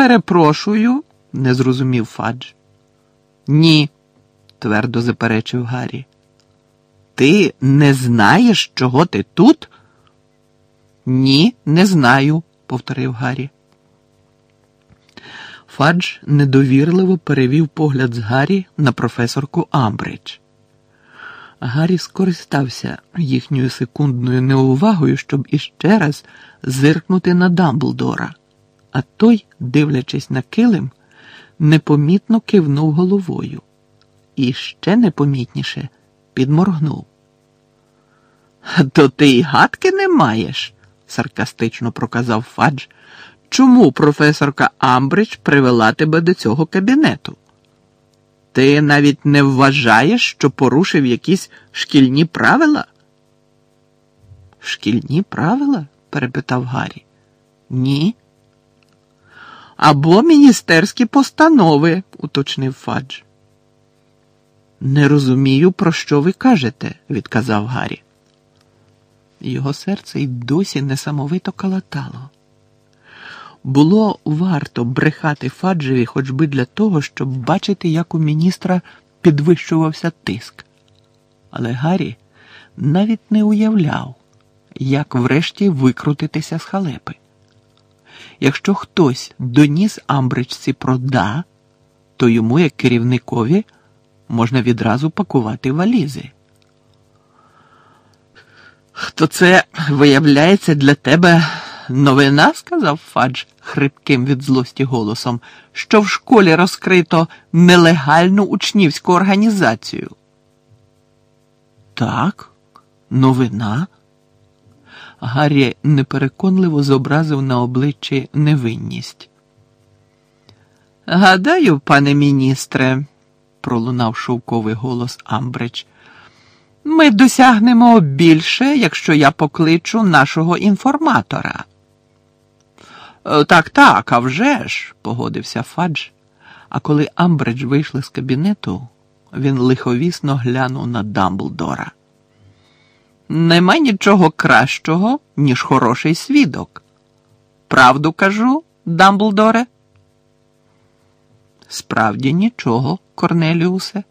Перепрошую, не зрозумів Фадж. Ні, твердо заперечив Гаррі. Ти не знаєш, чого ти тут? Ні, не знаю, повторив Гаррі. Фадж недовірливо перевів погляд з Гаррі на професорку Амбридж. Гаррі скористався їхньою секундною неувагою, щоб іще раз зиркнути на Дамблдора, а той, дивлячись на килим, непомітно кивнув головою і ще непомітніше підморгнув. То ти й гадки не маєш, саркастично проказав Фадж. Чому професорка Амбридж привела тебе до цього кабінету? Ти навіть не вважаєш, що порушив якісь шкільні правила? Шкільні правила? перепитав Гаррі. Ні. Або міністерські постанови, уточнив Фадж. Не розумію, про що ви кажете, відказав Гаррі. Його серце й досі несамовито калатало. Було варто брехати Фаджеві хоч би для того, щоб бачити, як у міністра підвищувався тиск. Але Гаррі навіть не уявляв, як врешті викрутитися з халепи. Якщо хтось доніс Амбричці про «да», то йому, як керівникові, можна відразу пакувати валізи. То це виявляється для тебе новина, сказав Фадж хрипким від злості голосом, що в школі розкрито нелегальну учнівську організацію. Так, новина. Гаррі непереконливо зобразив на обличчі невинність. Гадаю, пане міністре, пролунав шовковий голос Амбридж, ми досягнемо більше, якщо я покличу нашого інформатора. «Е, так, так, а вже ж», – погодився Фадж. А коли Амбридж вийшли з кабінету, він лиховісно глянув на Дамблдора. Нема нічого кращого, ніж хороший свідок. Правду кажу, Дамблдоре? Справді нічого, Корнеліусе,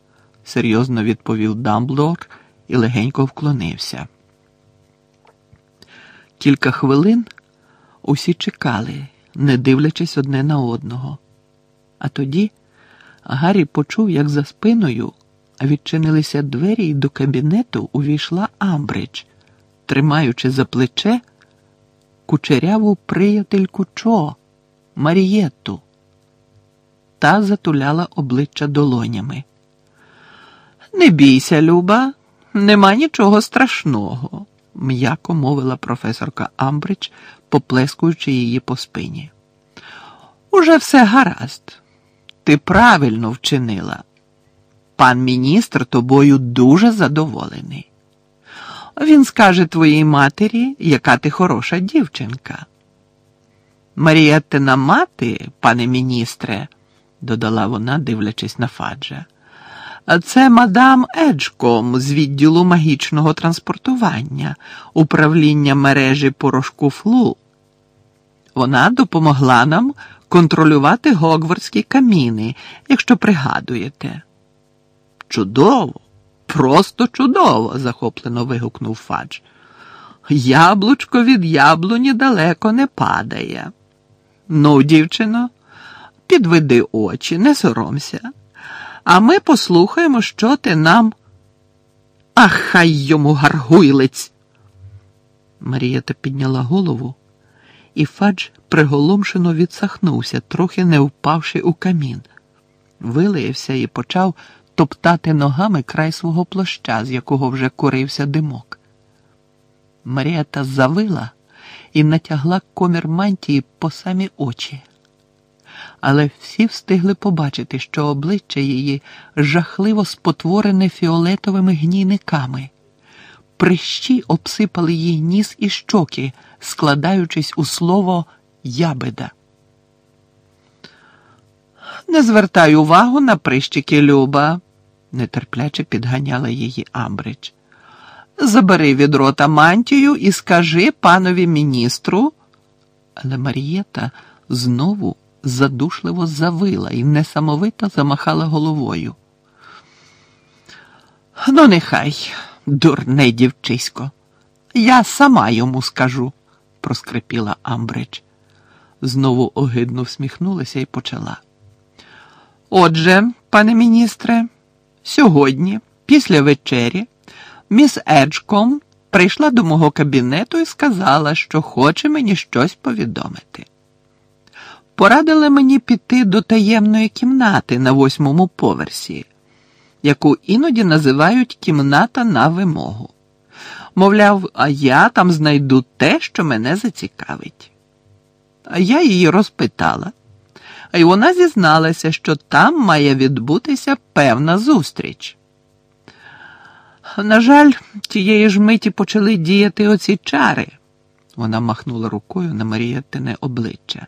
серйозно відповів Дамблдор і легенько вклонився. Кілька хвилин усі чекали, не дивлячись одне на одного. А тоді Гаррі почув, як за спиною відчинилися двері, і до кабінету увійшла Амбридж, тримаючи за плече кучеряву приятельку Чо, Марієтту. Та затуляла обличчя долонями. Не бійся, Люба, нема нічого страшного, м'яко мовила професорка Амбридж, поплескуючи її по спині. Уже все гаразд. Ти правильно вчинила. Пан міністр тобою дуже задоволений. Він скаже твоїй матері, яка ти хороша дівчинка. Марієттина мати, пане міністре, додала вона, дивлячись на Фаджа. Це мадам Еджком з відділу магічного транспортування, управління мережі порошку флу. Вона допомогла нам контролювати гогвардські каміни, якщо пригадуєте. Чудово, просто чудово, захоплено вигукнув Фадж. Яблучко від яблуні далеко не падає. Ну, дівчино, підведи очі, не соромся, а ми послухаємо, що ти нам. Ах, хай йому гаргуйлиць. Марієта підняла голову, і Фадж приголомшено відсахнувся, трохи не впавши у камін. Вилаявся і почав топтати ногами край свого плаща, з якого вже курився димок. Марієта завила і натягла комір мантії по самі очі. Але всі встигли побачити, що обличчя її жахливо спотворене фіолетовими гнійниками. Прищі обсипали їй ніс і щоки, складаючись у слово ябеда. Не звертай увагу на прищики Люба, нетерпляче підганяла її Амбридж. Забери від рота мантію і скажи панові міністру. Але Марієта знову задушливо завила і несамовито замахала головою. Ну, нехай, дурне дівчисько, я сама йому скажу, проскрипіла Амбридж. Знову огидно всміхнулася і почала. Отже, пане міністре, сьогодні, після вечері, міс Еджком прийшла до мого кабінету і сказала, що хоче мені щось повідомити. Порадила мені піти до таємної кімнати на восьмому поверсі, яку іноді називають кімната на вимогу. Мовляв, а я там знайду те, що мене зацікавить. А я її розпитала, і вона зізналася, що там має відбутися певна зустріч. На жаль, тієї ж миті почали діяти оці чари. Вона махнула рукою на Марієттине обличчя.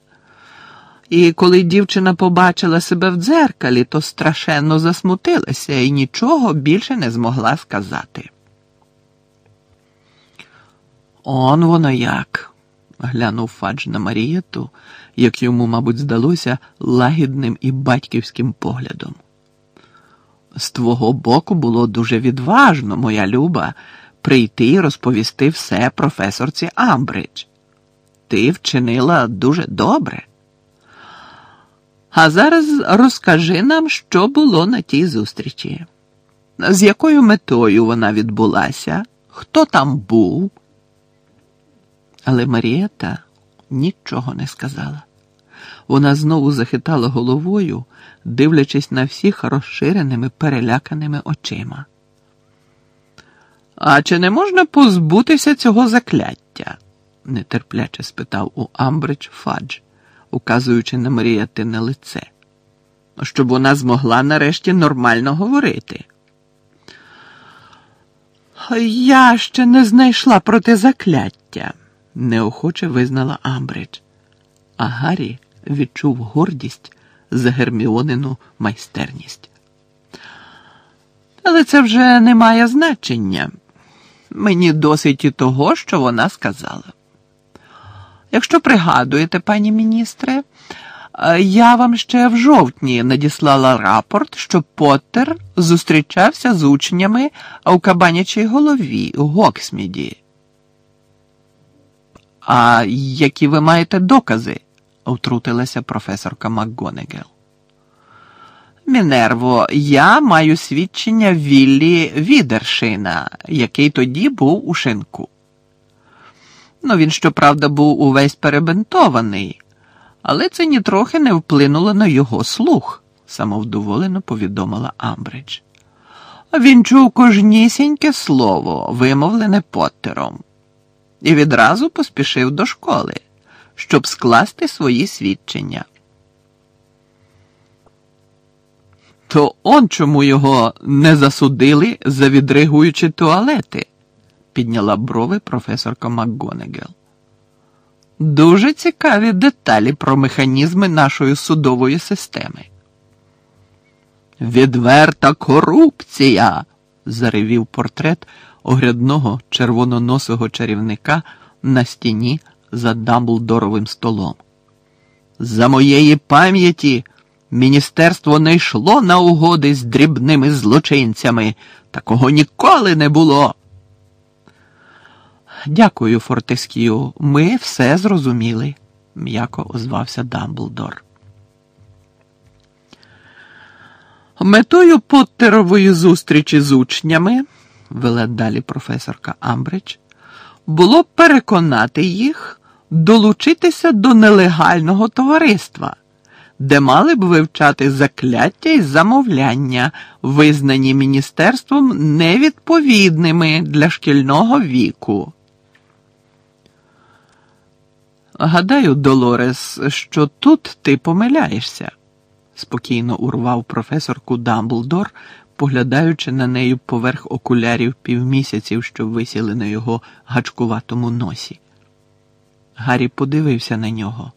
І коли дівчина побачила себе в дзеркалі, то страшенно засмутилася і нічого більше не змогла сказати. Он воно як, глянув Фадж на Марієту, як йому, мабуть, здалося лагідним і батьківським поглядом. З твого боку було дуже відважно, моя люба, прийти і розповісти все професорці Амбридж. Ти вчинила дуже добре. А зараз розкажи нам, що було на тій зустрічі, з якою метою вона відбулася, хто там був. Але Марієта нічого не сказала. Вона знову захитала головою, дивлячись на всіх розширеними переляканими очима. А чи не можна позбутися цього закляття? нетерпляче спитав у Амбридж Фадж, указуючи на Маріятине лице, щоб вона змогла нарешті нормально говорити. Я ще не знайшла проти закляття, неохоче визнала Амбридж, а Гаррі відчув гордість за Герміонину майстерність. Але це вже не має значення. Мені досить і того, що вона сказала. Якщо пригадуєте, пані міністре, я вам ще в жовтні надіслала рапорт, що Поттер зустрічався з учнями у Кабанячій голові у Гоксміді. А які ви маєте докази? втрутилася професорка МакГонегел. Мінерво, я маю свідчення Віллі Відершина, який тоді був у шинку. Ну, він, щоправда, був увесь перебинтований, але це нітрохи не вплинуло на його слух, самовдоволено повідомила Амбридж. Він чув кожнісіньке слово, вимовлене Поттером, і відразу поспішив до школи щоб скласти свої свідчення. То он чому його не засудили за відригуючі туалети? підняла брови професорка МакГонегел. Дуже цікаві деталі про механізми нашої судової системи. Відверта корупція, заревів портрет огрядного червононосого чарівника на стіні за Дамблдоровим столом. За моєї пам'яті міністерство не йшло на угоди з дрібними злочинцями. Такого ніколи не було. Дякую, Фортескію. Ми все зрозуміли, м'яко озвався Дамблдор. Метою Поттерової зустрічі з учнями, вела далі професорка Амбридж, було переконати їх долучитися до нелегального товариства, де мали б вивчати закляття і замовляння, визнані міністерством невідповідними для шкільного віку. Гадаю, Долорес, що тут ти помиляєшся, спокійно урвав професорку Дамблдор, поглядаючи на неї поверх окулярів півмісяців, що висіли на його гачкуватому носі. Гаррі подивився на нього.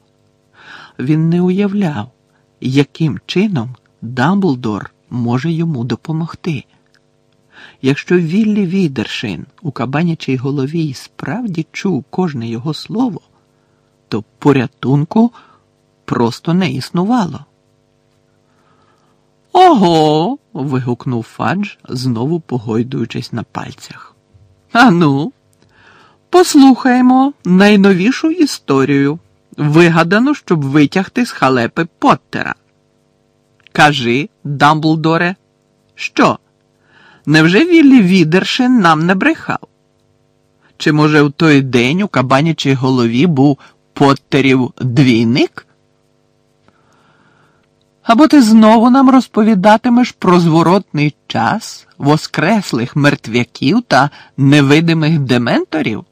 Він не уявляв, яким чином Дамблдор може йому допомогти. Якщо Віллі Відершин у кабанячій голові справді чув кожне його слово, то порятунку просто не існувало. Ого. вигукнув Фадж, знову погойдуючись на пальцях. Ану, послухаємо найновішу історію, вигадану, щоб витягти з халепи Поттера. Кажи, Дамблдоре, що? Невже Віллі Відершин нам не брехав? Чи, може, в той день у кабанячій голові був Поттерів двійник? Або ти знову нам розповідатимеш про зворотний час воскреслих мертвяків та невидимих дементорів?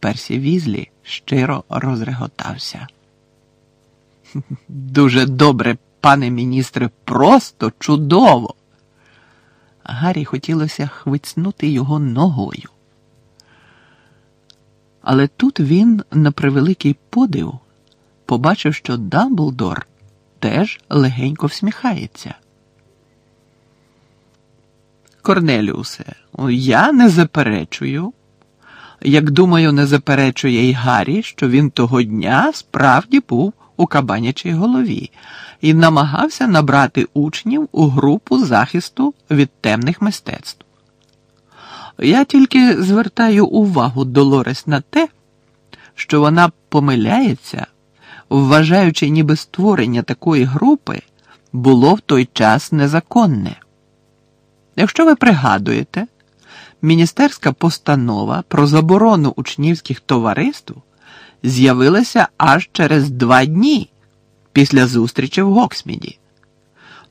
Персі Візлі щиро розреготався. Дуже добре, пане міністре, просто чудово. Гаррі хотілося хвицнути його ногою. Але тут він, на превеликий подив, побачив, що Дамблдор теж легенько всміхається. Корнеліусе, я не заперечую, як думаю, не заперечує й Гаррі, що він того дня справді був у кабанячій голові і намагався набрати учнів у групу захисту від темних мистецтв. Я тільки звертаю увагу Долорес на те, що вона помиляється, вважаючи, ніби створення такої групи було в той час незаконне. Якщо ви пригадуєте, міністерська постанова про заборону учнівських товариств з'явилася аж через два дні після зустрічі в Гоксміді.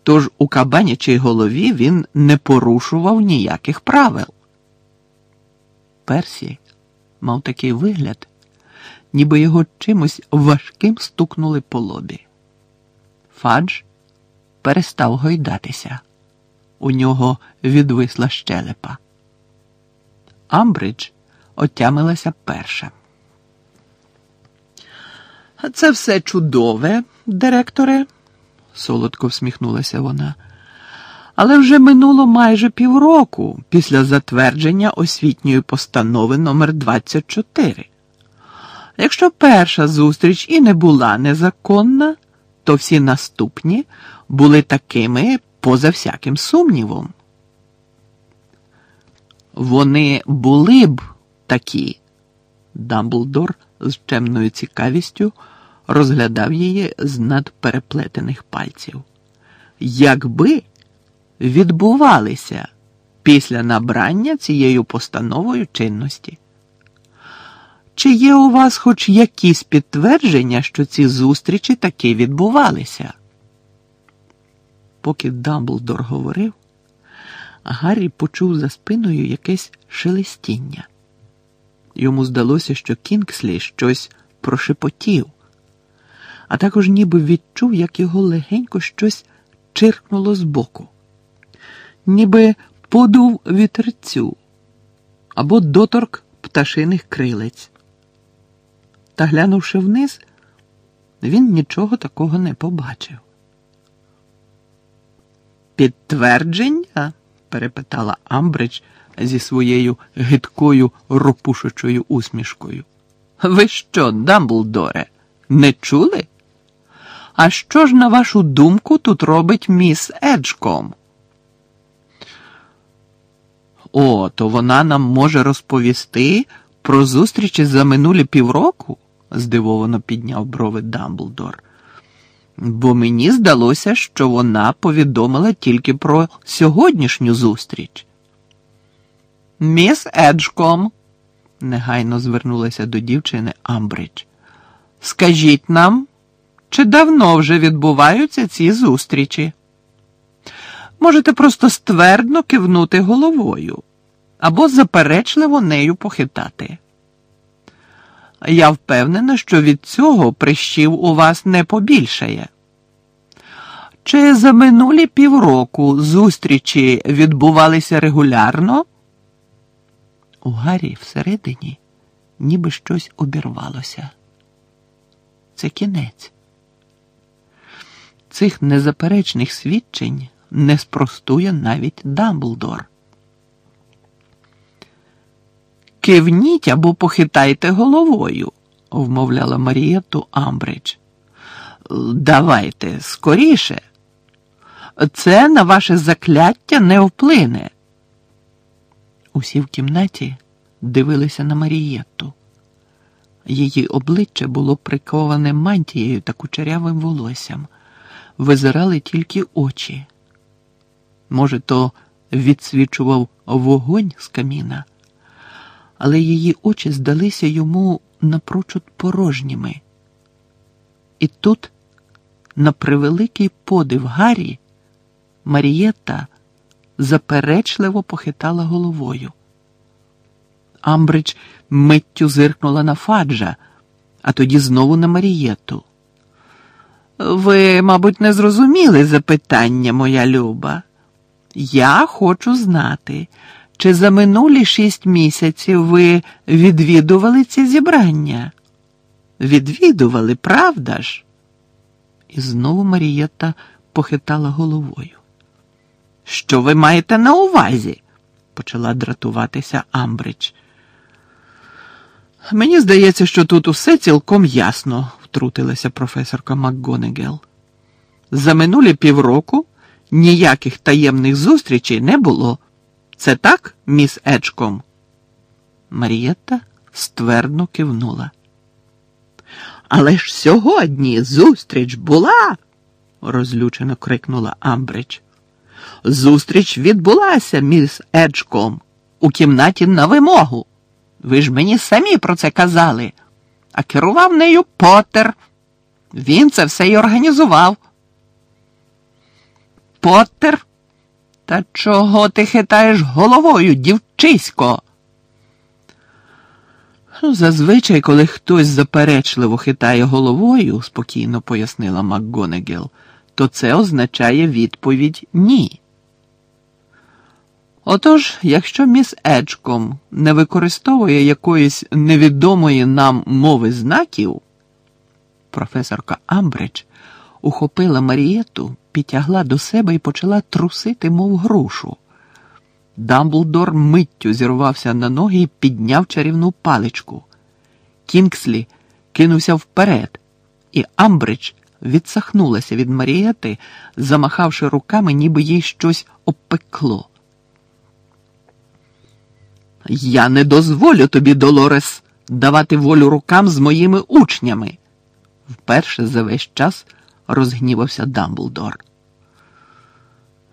Тож у кабанячій голові він не порушував ніяких правил. Персі мав такий вигляд, ніби його чимось важким стукнули по лобі. Фадж перестав гойдатися. У нього відвисла щелепа. Амбридж отямилася перша. Це все чудове, директоре, солодко всміхнулася вона. Але вже минуло майже півроку після затвердження освітньої постанови номер 24 Якщо перша зустріч і не була незаконна, то всі наступні були такими поза всяким сумнівом. Вони були б такі. Дамблдор з чемною цікавістю розглядав її з надпереплетених пальців. Якби відбувалися після набрання цією постановою чинності. Чи є у вас хоч якісь підтвердження, що ці зустрічі таки відбувалися? Поки Дамблдор говорив, Гаррі почув за спиною якесь шелестіння. Йому здалося, що Кінгслі щось прошепотів, а також ніби відчув, як його легенько щось чиркнуло збоку, ніби подув вітерцю або доторк пташиних крилець. Та глянувши вниз, він нічого такого не побачив. Підтвердження? перепитала Амбридж зі своєю гидкою ропушучою усмішкою. Ви що, Дамблдоре, не чули? А що ж, на вашу думку, тут робить міс Еджком? О, то вона нам може розповісти про зустрічі за минулі півроку? Здивовано підняв брови Дамблдор. Бо мені здалося, що вона повідомила тільки про сьогоднішню зустріч. Міс Еджком, негайно звернулася до дівчини Амбридж. Скажіть нам, чи давно вже відбуваються ці зустрічі? Можете просто ствердно кивнути головою або заперечливо нею похитати. Я впевнена, що від цього прищів у вас не побільшає. Чи за минулі півроку зустрічі відбувалися регулярно? У Гаррі всередині ніби щось обірвалося. Це кінець. Цих незаперечних свідчень не спростує навіть Дамблдор. Кивніть або похитайте головою, вмовляла Марієту Амбридж. Давайте скоріше. Це на ваше закляття не вплине. Усі в кімнаті дивилися на Марієтту. Її обличчя було приковане мантією та кучерявим волоссям, визирали тільки очі. Може, то відсвічував вогонь з каміна, але її очі здалися йому напрочуд порожніми. І тут, на превеликий подив Гаррі, Марієта заперечливо похитала головою. Амбридж миттю зиркнула на Фаджа, а тоді знову на Марієту. Ви, мабуть, не зрозуміли запитання, моя люба. Я хочу знати, чи за минулі шість місяців ви відвідували ці зібрання? Відвідували, правда ж? І знову Марієта похитала головою. Що ви маєте на увазі? почала дратуватися Амбридж. Мені здається, що тут усе цілком ясно, втрутилася професорка МакГонегел. За минулі півроку ніяких таємних зустрічей не було. Це так, міс Ечком? Марієта ствердно кивнула. Але ж сьогодні зустріч була, розлючено крикнула Амбридж. Зустріч відбулася, міс Еджком, у кімнаті на вимогу. Ви ж мені самі про це казали, а керував нею Поттер. Він це все й організував. Поттер? Та чого ти хитаєш головою, дівчисько? Зазвичай, коли хтось заперечливо хитає головою, спокійно пояснила МакГонегел, то це означає відповідь ні. Отож, якщо міс Еджком не використовує якоїсь невідомої нам мови знаків, професорка Амбридж ухопила Марієту, підтягла до себе і почала трусити, мов грушу. Дамблдор миттю зірвався на ноги і підняв чарівну паличку. Кінгслі кинувся вперед, і Амбридж відсахнулася від Марієти, замахавши руками, ніби їй щось обпекло. Я не дозволю тобі, Долорес, давати волю рукам з моїми учнями. Вперше за весь час розгнівався Дамблдор.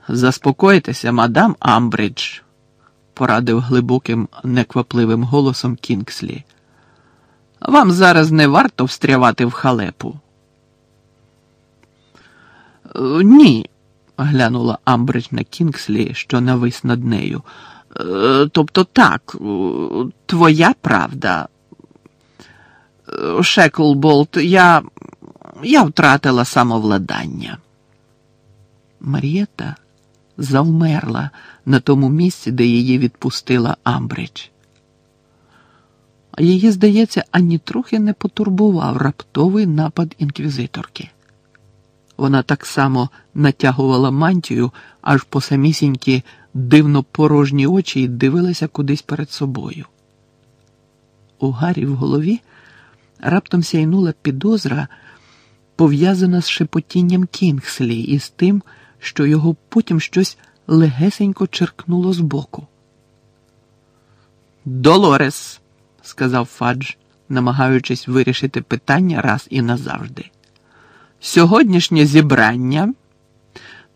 Заспокойтеся, мадам Амбридж, порадив глибоким, неквапливим голосом Кінгслі. Вам зараз не варто встрявати в халепу. Ні, глянула Амбридж на Кінгслі, що навис над нею. Е, тобто так, твоя правда. Е, Шеклболт, я я втратила самовладання. Марієта завмерла на тому місці, де її відпустила Амбридж. Її, здається, ані трохи не потурбував раптовий напад інквізиторки. Вона так само натягувала мантію аж по самісінькі дивно порожні очі і дивилася кудись перед собою. У Гаррі в голові раптом сяйнула підозра, пов'язана з шепотінням Кінгслі і з тим, що його потім щось легесенько черкнуло збоку. Долорес, сказав Фадж, намагаючись вирішити питання раз і назавжди. Сьогоднішнє зібрання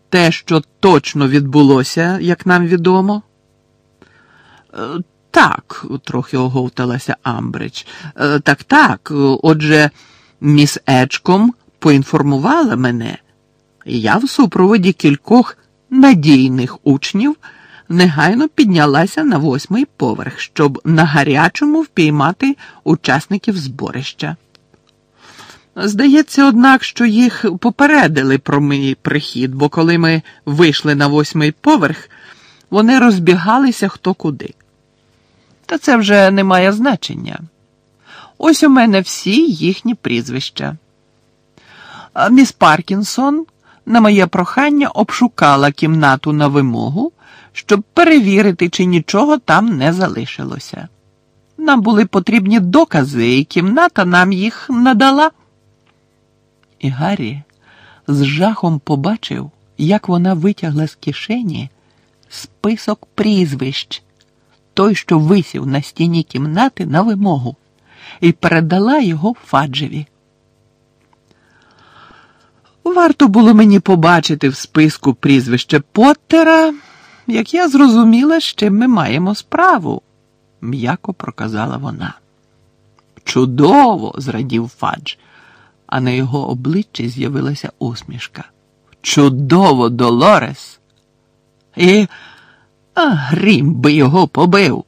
те, що точно відбулося, як нам відомо? Е, так, трохи оговталася Амбридж. Е, так, так. Отже, міс Ечком поінформувала мене, я в супроводі кількох надійних учнів негайно піднялася на восьмий поверх, щоб на гарячому впіймати учасників зборища. Здається, однак, що їх попередили про мій прихід, бо коли ми вийшли на восьмий поверх, вони розбігалися хто куди. Та це вже не має значення. Ось у мене всі їхні прізвища. Міс Паркінсон на моє прохання обшукала кімнату на вимогу, щоб перевірити, чи нічого там не залишилося. Нам були потрібні докази, і кімната нам їх надала. І Гаррі з жахом побачив, як вона витягла з кишені список прізвищ, той, що висів на стіні кімнати на вимогу, і передала його Фаджеві. Варто було мені побачити в списку прізвище Поттера, як я зрозуміла, з чим ми маємо справу, м'яко проказала вона. Чудово! зрадів Фадж, а на його обличчі з'явилася усмішка. Чудово, Долорес! І а грім би його побив.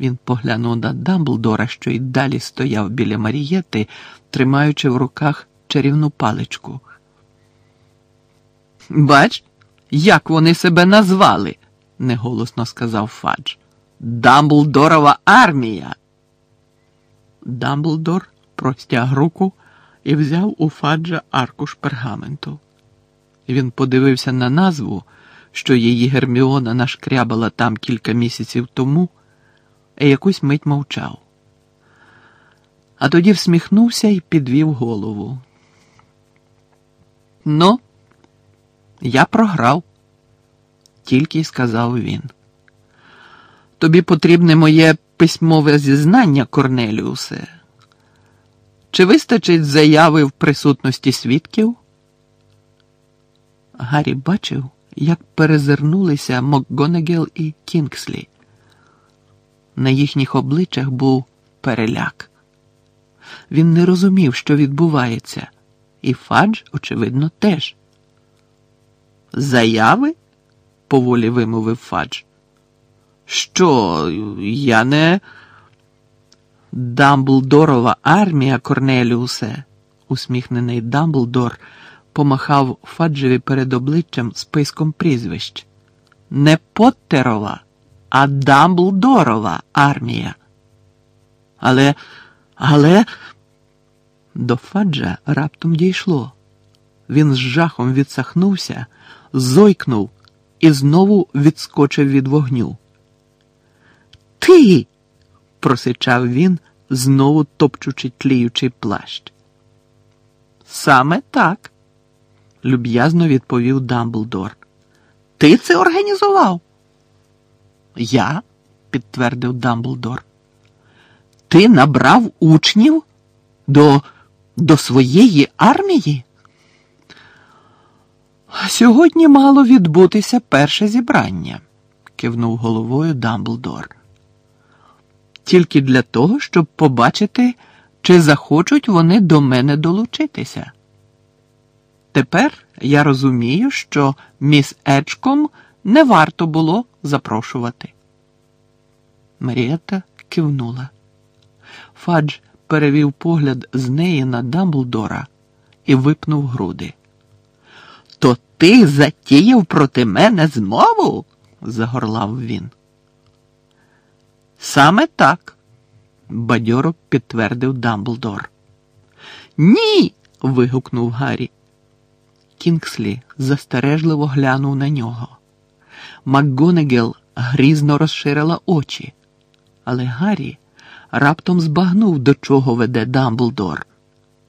Він поглянув на Дамблдора, що й далі стояв біля Марієти, тримаючи в руках чарівну паличку. Бач, як вони себе назвали, неголосно сказав Фадж. Дамблдорова армія. Дамблдор простяг руку і взяв у Фаджа аркуш пергаменту. Він подивився на назву, що її Герміона нашкрябала там кілька місяців тому, і якусь мить мовчав. А тоді всміхнувся і підвів голову. Ну, я програв, тільки й сказав він. Тобі потрібне моє письмове зізнання, Корнеліусе. Чи вистачить заяви в присутності свідків? Гаррі бачив, як перезирнулися МакГонегел і Кінгслі. На їхніх обличчях був переляк. Він не розумів, що відбувається, і Фадж, очевидно, теж. Заяви? поволі вимовив Фадж. Що, я не. Дамблдорова армія, Корнеліусе, усміхнений Дамблдор помахав Фаджеві перед обличчям списком прізвищ. Не Поттерова, а Дамблдорова армія. Але, але до Фаджа раптом дійшло. Він з жахом відсахнувся, зойкнув і знову відскочив від вогню. Ти. просичав він, знову топчучи тліючий плащ. Саме так, люб'язно відповів Дамблдор. Ти це організував? Я, підтвердив Дамблдор. Ти набрав учнів до, до своєї армії? Сьогодні мало відбутися перше зібрання, кивнув головою Дамблдор. Тільки для того, щоб побачити, чи захочуть вони до мене долучитися. Тепер я розумію, що міс Ечком не варто було запрошувати. Марієта кивнула. Фадж перевів погляд з неї на Дамблдора і випнув груди. Ти затіяв проти мене змову? загорлав він. Саме так, бадьоро підтвердив Дамблдор. Ні. вигукнув Гаррі. Кінгслі застережливо глянув на нього. МакГонегел грізно розширила очі, але Гаррі раптом збагнув, до чого веде Дамблдор.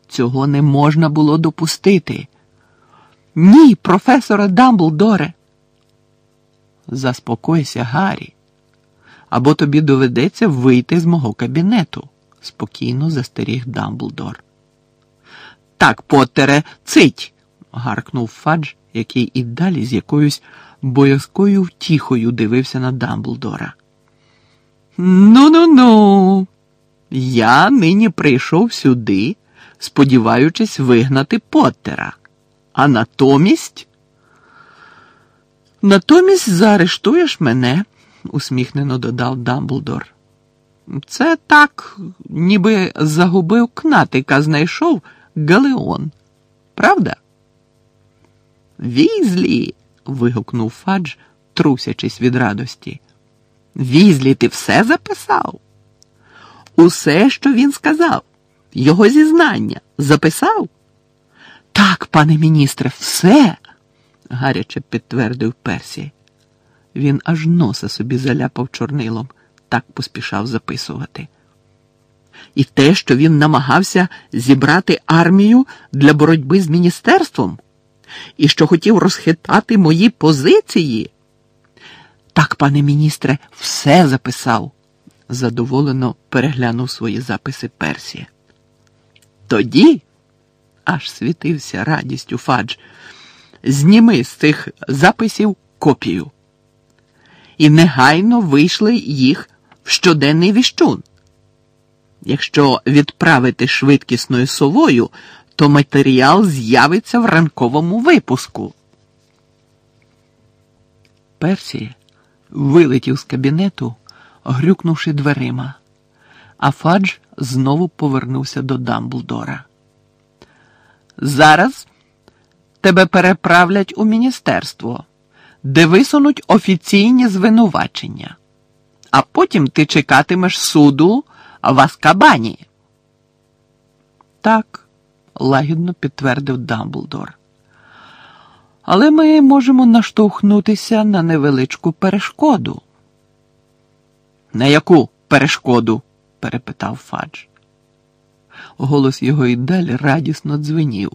Цього не можна було допустити. Ні, професора Дамблдоре. Заспокойся, Гаррі, або тобі доведеться вийти з мого кабінету, спокійно застеріг Дамблдор. Так, Поттере, цить. гаркнув Фадж, який і далі з якоюсь боязкою втіхою дивився на Дамблдора. Ну ну ну. Я нині прийшов сюди, сподіваючись вигнати Поттера. А натомість. Натомість заарештуєш мене, усміхнено додав Дамблдор. Це так, ніби загубив кнатика, знайшов Галеон. Правда? Візлі. вигукнув Фадж, трусячись від радості. Візлі, ти все записав? Усе, що він сказав, його зізнання записав? Так, пане міністре, все, гаряче підтвердив Персі. Він аж носа собі заляпав чорнилом, так поспішав записувати. І те, що він намагався зібрати армію для боротьби з міністерством, і що хотів розхитати мої позиції. Так, пане міністре, все записав, задоволено переглянув свої записи Персі. Тоді, аж світився радістю Фадж, зніми з цих записів копію. І негайно вийшли їх в щоденний віщун. Якщо відправити швидкісною совою, то матеріал з'явиться в ранковому випуску. Персі вилетів з кабінету, грюкнувши дверима, а Фадж знову повернувся до Дамблдора. Зараз тебе переправлять у міністерство, де висунуть офіційні звинувачення, а потім ти чекатимеш суду в Аскабані. Так, лагідно підтвердив Дамблдор. Але ми можемо наштовхнутися на невеличку перешкоду. На яку перешкоду? перепитав Фадж. Голос його і далі радісно дзвенів.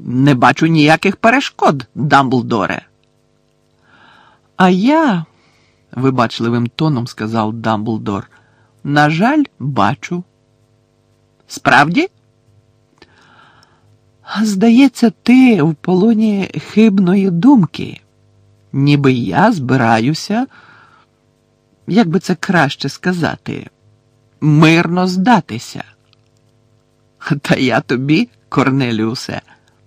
Не бачу ніяких перешкод, Дамблдоре. А я, вибачливим тоном сказав Дамблдор, на жаль, бачу. Справді? Здається, ти в полоні хибної думки, ніби я збираюся, як би це краще сказати, мирно здатися. Та я тобі, Корнеліусе,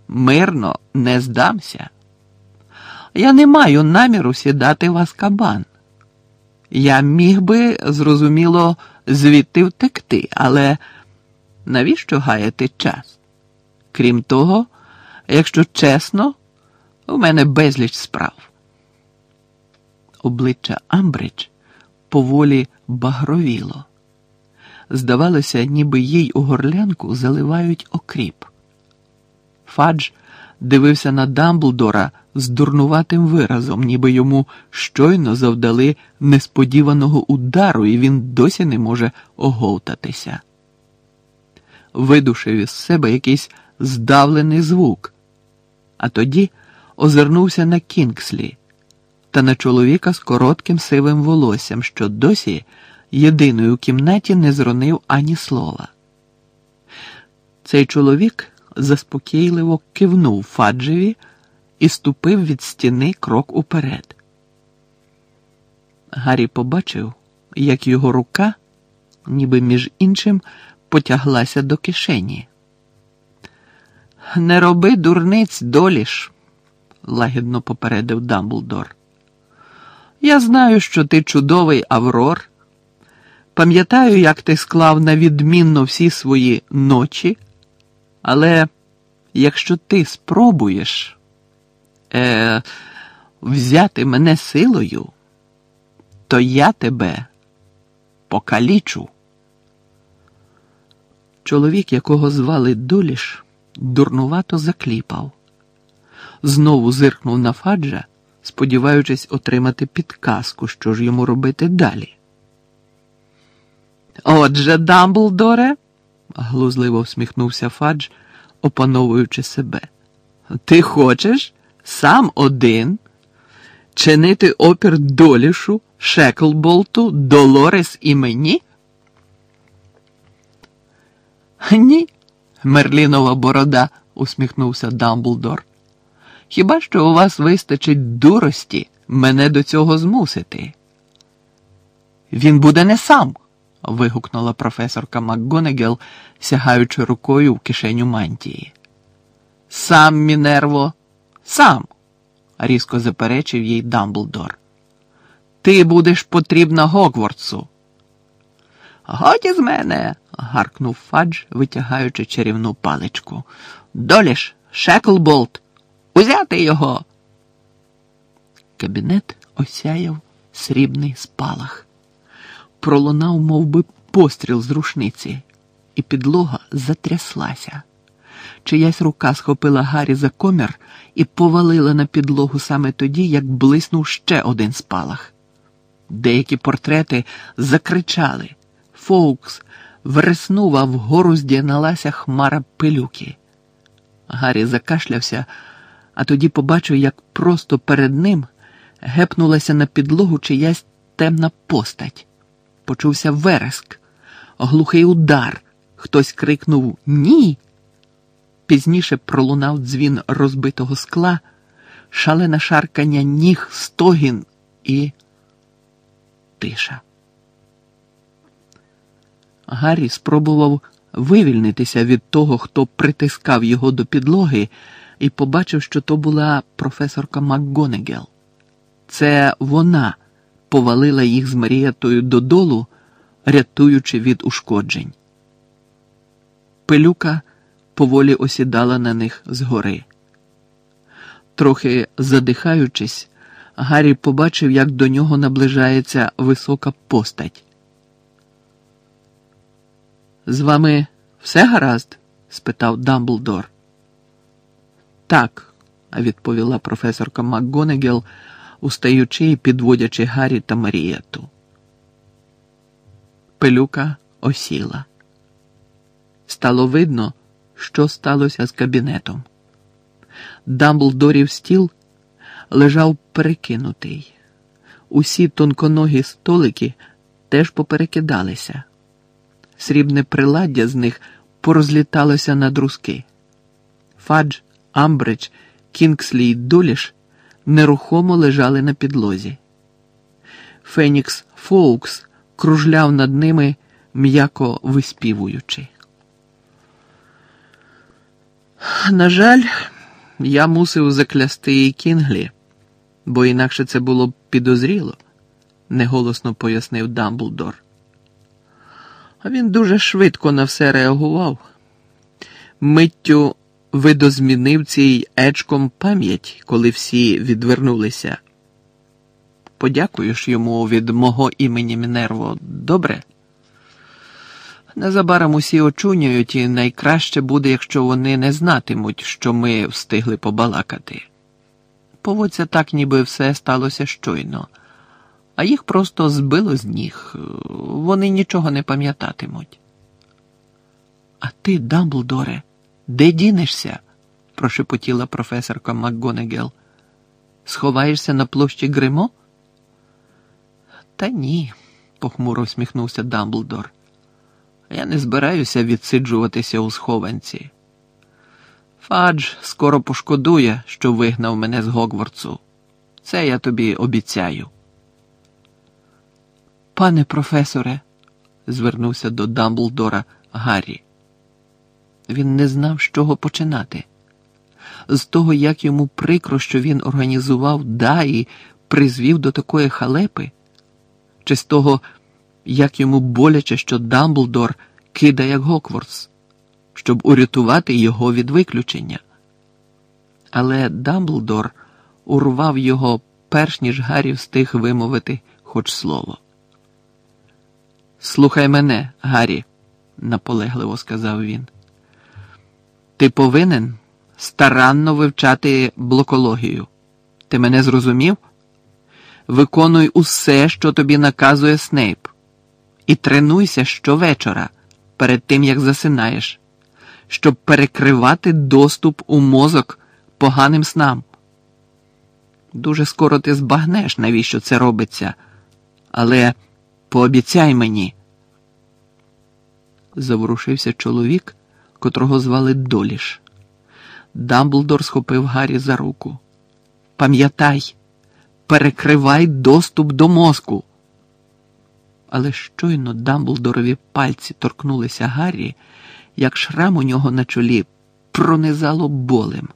мирно не здамся. Я не маю наміру сідати в Аскабан. Я міг би, зрозуміло, звідти втекти, але навіщо гаяти час? Крім того, якщо чесно, у мене безліч справ. Обличчя Амбридж поволі багровіло. Здавалося, ніби їй у горлянку заливають окріп. Фадж дивився на Дамблдора з дурнуватим виразом, ніби йому щойно завдали несподіваного удару, і він досі не може оговтатися. Видушив із себе якийсь здавлений звук, а тоді озирнувся на Кінгслі та на чоловіка з коротким сивим волоссям, що досі єдиною у кімнаті не зронив ані слова. Цей чоловік заспокійливо кивнув Фаджеві і ступив від стіни крок уперед. Гаррі побачив, як його рука, ніби між іншим, потяглася до кишені. Не роби дурниць доліш, лагідно попередив Дамблдор. Я знаю, що ти чудовий Аврор. Пам'ятаю, як ти склав на відмінно всі свої ночі, але якщо ти спробуєш е, взяти мене силою, то я тебе покалічу. Чоловік, якого звали Доліш, дурнувато закліпав, знову зиркнув на Фаджа, сподіваючись отримати підказку, що ж йому робити далі. Отже, Дамблдоре, глузливо всміхнувся Фадж, опановуючи себе. Ти хочеш сам один чинити опір Долішу, Шеклболту, Долорес і мені? Ні, Мерлінова борода, усміхнувся Дамблдор. Хіба що у вас вистачить дурості мене до цього змусити? Він буде не сам. Вигукнула професорка МакГонегел, сягаючи рукою в кишеню мантії. Сам, Мінерво, сам, різко заперечив їй Дамблдор. Ти будеш потрібна Гогвардсу. Годі з мене. гаркнув Фадж, витягаючи чарівну паличку. Доліш, Шеклболт, узяти його. Кабінет осяяв срібний спалах. Пролунав мов би, постріл з рушниці, і підлога затряслася. Чиясь рука схопила Гаррі за комір і повалила на підлогу саме тоді, як блиснув ще один спалах. Деякі портрети закричали. Фоукс вереснув, а вгору здійналася хмара пилюки. Гаррі закашлявся, а тоді побачив, як просто перед ним гепнулася на підлогу чиясь темна постать. Почувся вереск, глухий удар. Хтось крикнув Ні. Пізніше пролунав дзвін розбитого скла, шалене шаркання ніг, стогін і тиша. Гаррі спробував вивільнитися від того, хто притискав його до підлоги, і побачив, що то була професорка МакГонегел. Це вона повалила їх з Марієтою додолу, рятуючи від ушкоджень. Пилюка поволі осідала на них згори. Трохи задихаючись, Гаррі побачив, як до нього наближається висока постать. З вами все гаразд? спитав Дамблдор. Так, відповіла професорка МакГонегел, устаючи і підводячи Гаррі та Марієту. Пилюка осіла. Стало видно, що сталося з кабінетом. Дамблдорів стіл лежав перекинутий. Усі тонконогі столики теж поперекидалися. Срібне приладдя з них порозліталося на друзки. Фадж, Амбридж, Кінгслі й Доліш нерухомо лежали на підлозі. Фенікс Фоукс кружляв над ними, м'яко виспівуючи. На жаль, я мусив заклясти і Кінглі, бо інакше це було б підозріло, неголосно пояснив Дамблдор. А він дуже швидко на все реагував. Миттю видозмінив цій ечком пам'ять, коли всі відвернулися. Подякуєш йому від мого імені Мінерво, добре? Незабаром усі очуняють, і найкраще буде, якщо вони не знатимуть, що ми встигли побалакати. Поводься так, ніби все сталося щойно, а їх просто збило з ніг, вони нічого не пам'ятатимуть. А ти, Дамблдоре, де дінешся? прошепотіла професорка МакГонегел. Сховаєшся на площі Гримо? Та ні, похмуро всміхнувся Дамблдор. Я не збираюся відсиджуватися у схованці. Фадж скоро пошкодує, що вигнав мене з Гогвардсу. Це я тобі обіцяю. Пане професоре, звернувся до Дамблдора Гаррі. Він не знав, з чого починати. З того, як йому прикро, що він організував да і призвів до такої халепи, чи з того, як йому боляче, що Дамблдор кидає Гокворс, щоб урятувати його від виключення. Але Дамблдор урвав його, перш ніж Гаррі встиг вимовити хоч слово. Слухай мене, Гаррі, наполегливо сказав він. Ти повинен старанно вивчати блокологію. Ти мене зрозумів? Виконуй усе, що тобі наказує Снейп, і тренуйся щовечора перед тим, як засинаєш, щоб перекривати доступ у мозок поганим снам. Дуже скоро ти збагнеш, навіщо це робиться, але пообіцяй мені. Заворушився чоловік, котрого звали Доліш. Дамблдор схопив Гаррі за руку. Пам'ятай, перекривай доступ до мозку. Але щойно Дамблдорові пальці торкнулися Гаррі, як шрам у нього на чолі пронизало болем,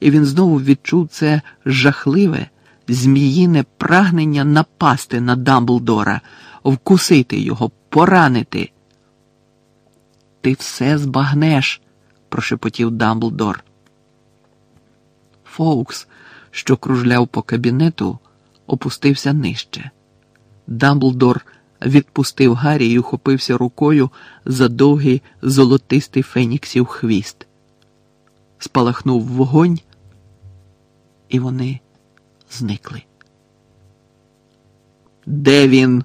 і він знову відчув це жахливе, зміїне прагнення напасти на Дамблдора, вкусити його, поранити. Ти все збагнеш, прошепотів Дамблдор. Фоукс, що кружляв по кабінету, опустився нижче. Дамблдор відпустив Гаррі і ухопився рукою за довгий золотистий феніксів хвіст. Спалахнув вогонь, і вони зникли. Де він?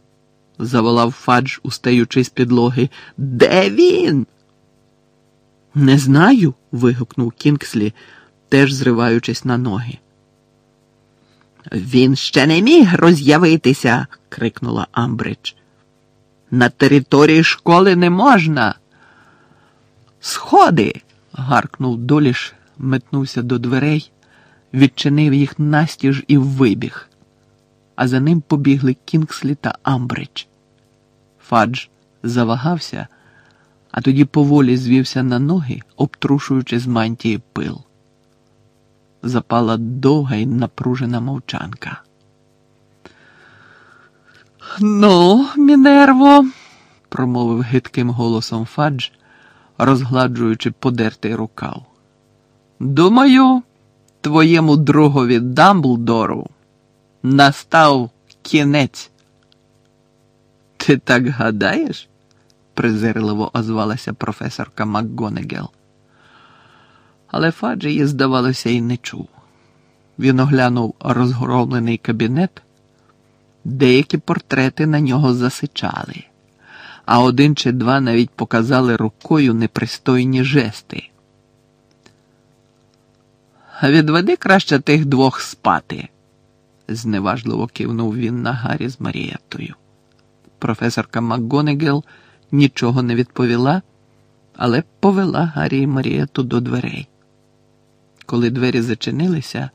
Заволав Фадж, устаючи з підлоги. Де він? Не знаю. вигукнув Кінгслі, теж зриваючись на ноги. Він ще не міг роз'явитися, крикнула Амбридж. На території школи не можна. Сходи. гаркнув Доліш, метнувся до дверей, відчинив їх настіж і вибіг, а за ним побігли Кінгслі та Амбридж. Фадж завагався, а тоді поволі звівся на ноги, обтрушуючи з мантії пил. Запала довга й напружена мовчанка. Ну, Мінерво, промовив гидким голосом Фадж, розгладжуючи подертий рукав. Думаю, твоєму другові Дамблдору настав кінець. Ти так гадаєш? презирливо озвалася професорка МакГонегел. Але Фадж її, здавалося, і не чув. Він оглянув розгромлений кабінет. Деякі портрети на нього засичали, а один чи два навіть показали рукою непристойні жести. Відведи краще тих двох спати, зневажливо кивнув він на Гаррі з Марієттою. Професорка МакГонегел нічого не відповіла, але повела Гаррі і Марієту до дверей. Коли двері зачинилися,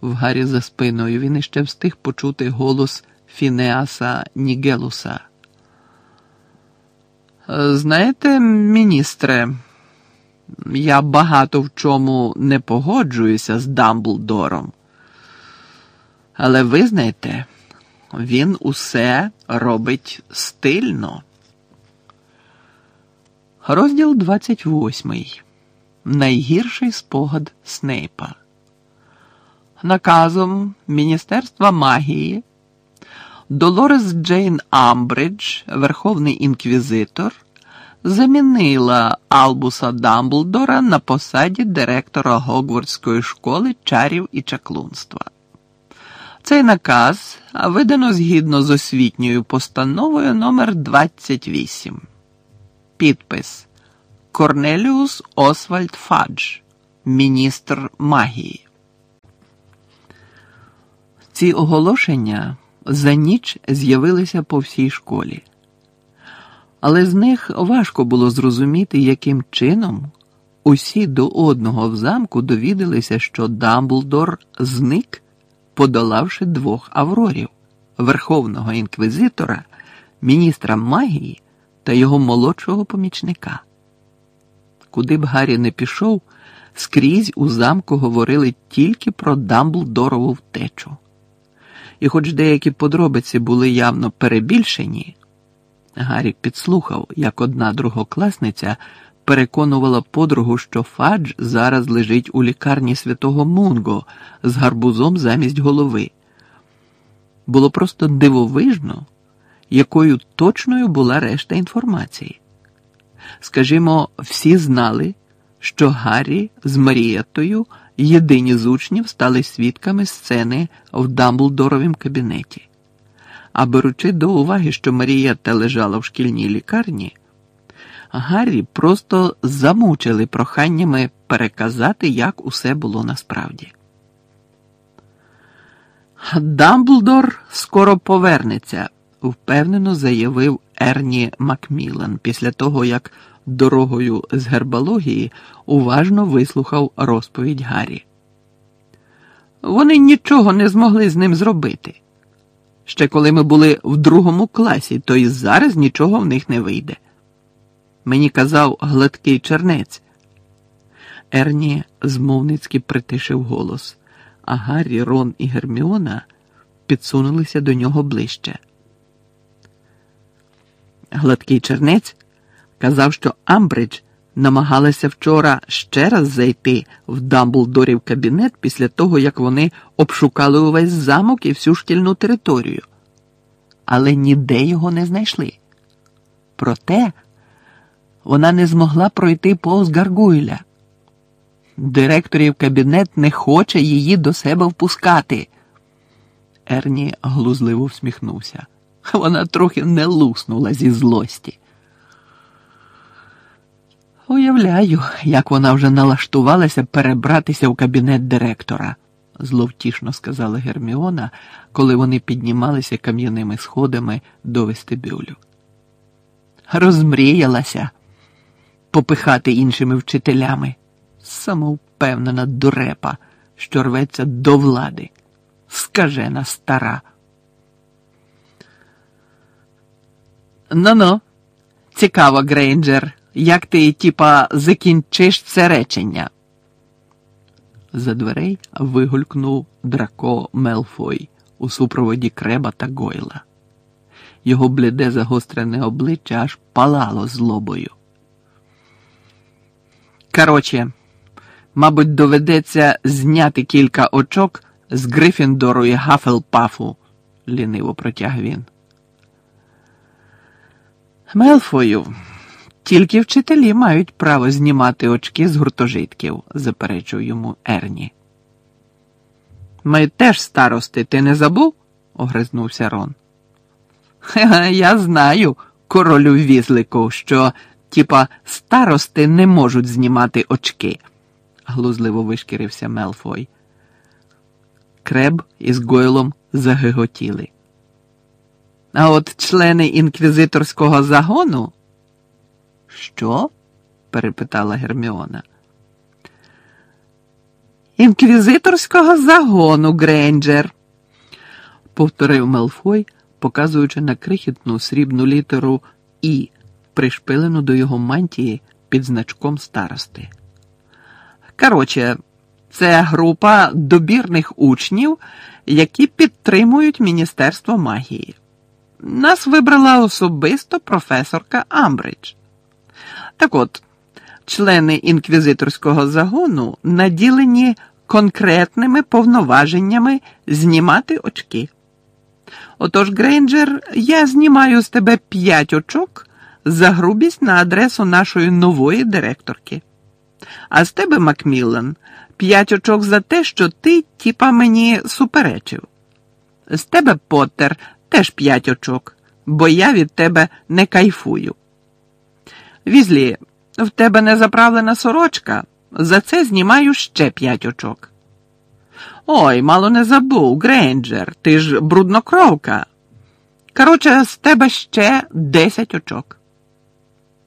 в Гаррі за спиною він іще встиг почути голос Фінеаса Нігелуса. Знаєте, міністре, я багато в чому не погоджуюся з Дамблдором. Але визнайте, він усе робить стильно. Розділ 28. Найгірший спогад Снейпа. Наказом Міністерства магії Долорес Джейн Амбридж, Верховний інквізитор, замінила Албуса Дамблдора на посаді директора Гогвардської школи чарів і чаклунства. Цей наказ видано згідно з освітньою постановою номер 28 Підпис. Корнеліус Освальд Фадж, міністр магії. Ці оголошення за ніч з'явилися по всій школі, але з них важко було зрозуміти, яким чином усі до одного в замку довідалися, що Дамблдор зник, подолавши двох аврорів верховного інквізитора, міністра магії та його молодшого помічника. Куди б Гаррі не пішов, скрізь у замку говорили тільки про Дамблдорову втечу. І, хоч деякі подробиці були явно перебільшені, Гаррі підслухав, як одна другокласниця переконувала подругу, що Фадж зараз лежить у лікарні святого Мунго з гарбузом замість голови. Було просто дивовижно, якою точною була решта інформації. Скажімо, всі знали, що Гаррі з Марієттою єдині з учнів стали свідками сцени в Дамблдоровім кабінеті. А беручи до уваги, що Марієта лежала в шкільній лікарні, Гаррі просто замучили проханнями переказати, як усе було насправді. Дамблдор скоро повернеться, впевнено заявив Ерні Макмілан після того, як дорогою з гербології уважно вислухав розповідь Гаррі. Вони нічого не змогли з ним зробити. Ще коли ми були в другому класі, то і зараз нічого в них не вийде. Мені казав гладкий чернець. Ерні змовницьки притишив голос, а Гаррі, Рон і Герміона підсунулися до нього ближче. Гладкий чернець казав, що Амбридж намагалася вчора ще раз зайти в Дамблдорів кабінет після того, як вони обшукали увесь замок і всю шкільну територію, але ніде його не знайшли. Проте вона не змогла пройти повз Гаргуйля. Директорів кабінет не хоче її до себе впускати. Ерні глузливо всміхнувся. Вона трохи не луснула зі злості. Уявляю, як вона вже налаштувалася перебратися в кабінет директора, зловтішно сказала Герміона, коли вони піднімалися кам'яними сходами до вестибюлю. Розмріялася попихати іншими вчителями, самовпевнена дурепа, що рветься до влади, скажена стара. Ну ну, цікаво, Грейнджер, як ти, типа, закінчиш це речення. За дверей вигулькнув Драко Мелфой у супроводі креба та Гойла. Його бліде загострене обличчя аж палало злобою. Короче, мабуть, доведеться зняти кілька очок з Грифіндору і Гафелпафу, ліниво протяг він. Мелфою, тільки вчителі мають право знімати очки з гуртожитків, заперечив йому Ерні. Ми теж старости, ти не забув? огризнувся Рон. Я знаю, королю візлику, що, типа, старости не можуть знімати очки, глузливо вишкірився Мелфой. Креб із Гойлом загиготіли. А от члени інквізиторського загону? Що? перепитала Герміона. Інквізиторського загону, Грейнджер, повторив Мелфой, показуючи на крихітну срібну літеру І, пришпилену до його мантії під значком старости. Короче, це група добірних учнів, які підтримують Міністерство магії. Нас вибрала особисто професорка Амбридж. Так от, члени інквізиторського загону наділені конкретними повноваженнями знімати очки. Отож, Грейнджер, я знімаю з тебе п'ять очок за грубість на адресу нашої нової директорки. А з тебе, Макміллан, п'ять очок за те, що ти, тіпа, мені суперечив. З тебе, Поттер, теж п'ять очок, бо я від тебе не кайфую. Візлі, в тебе не заправлена сорочка, за це знімаю ще п'ять очок. Ой, мало не забув, Грейнджер, ти ж бруднокровка. Короче, з тебе ще десять очок.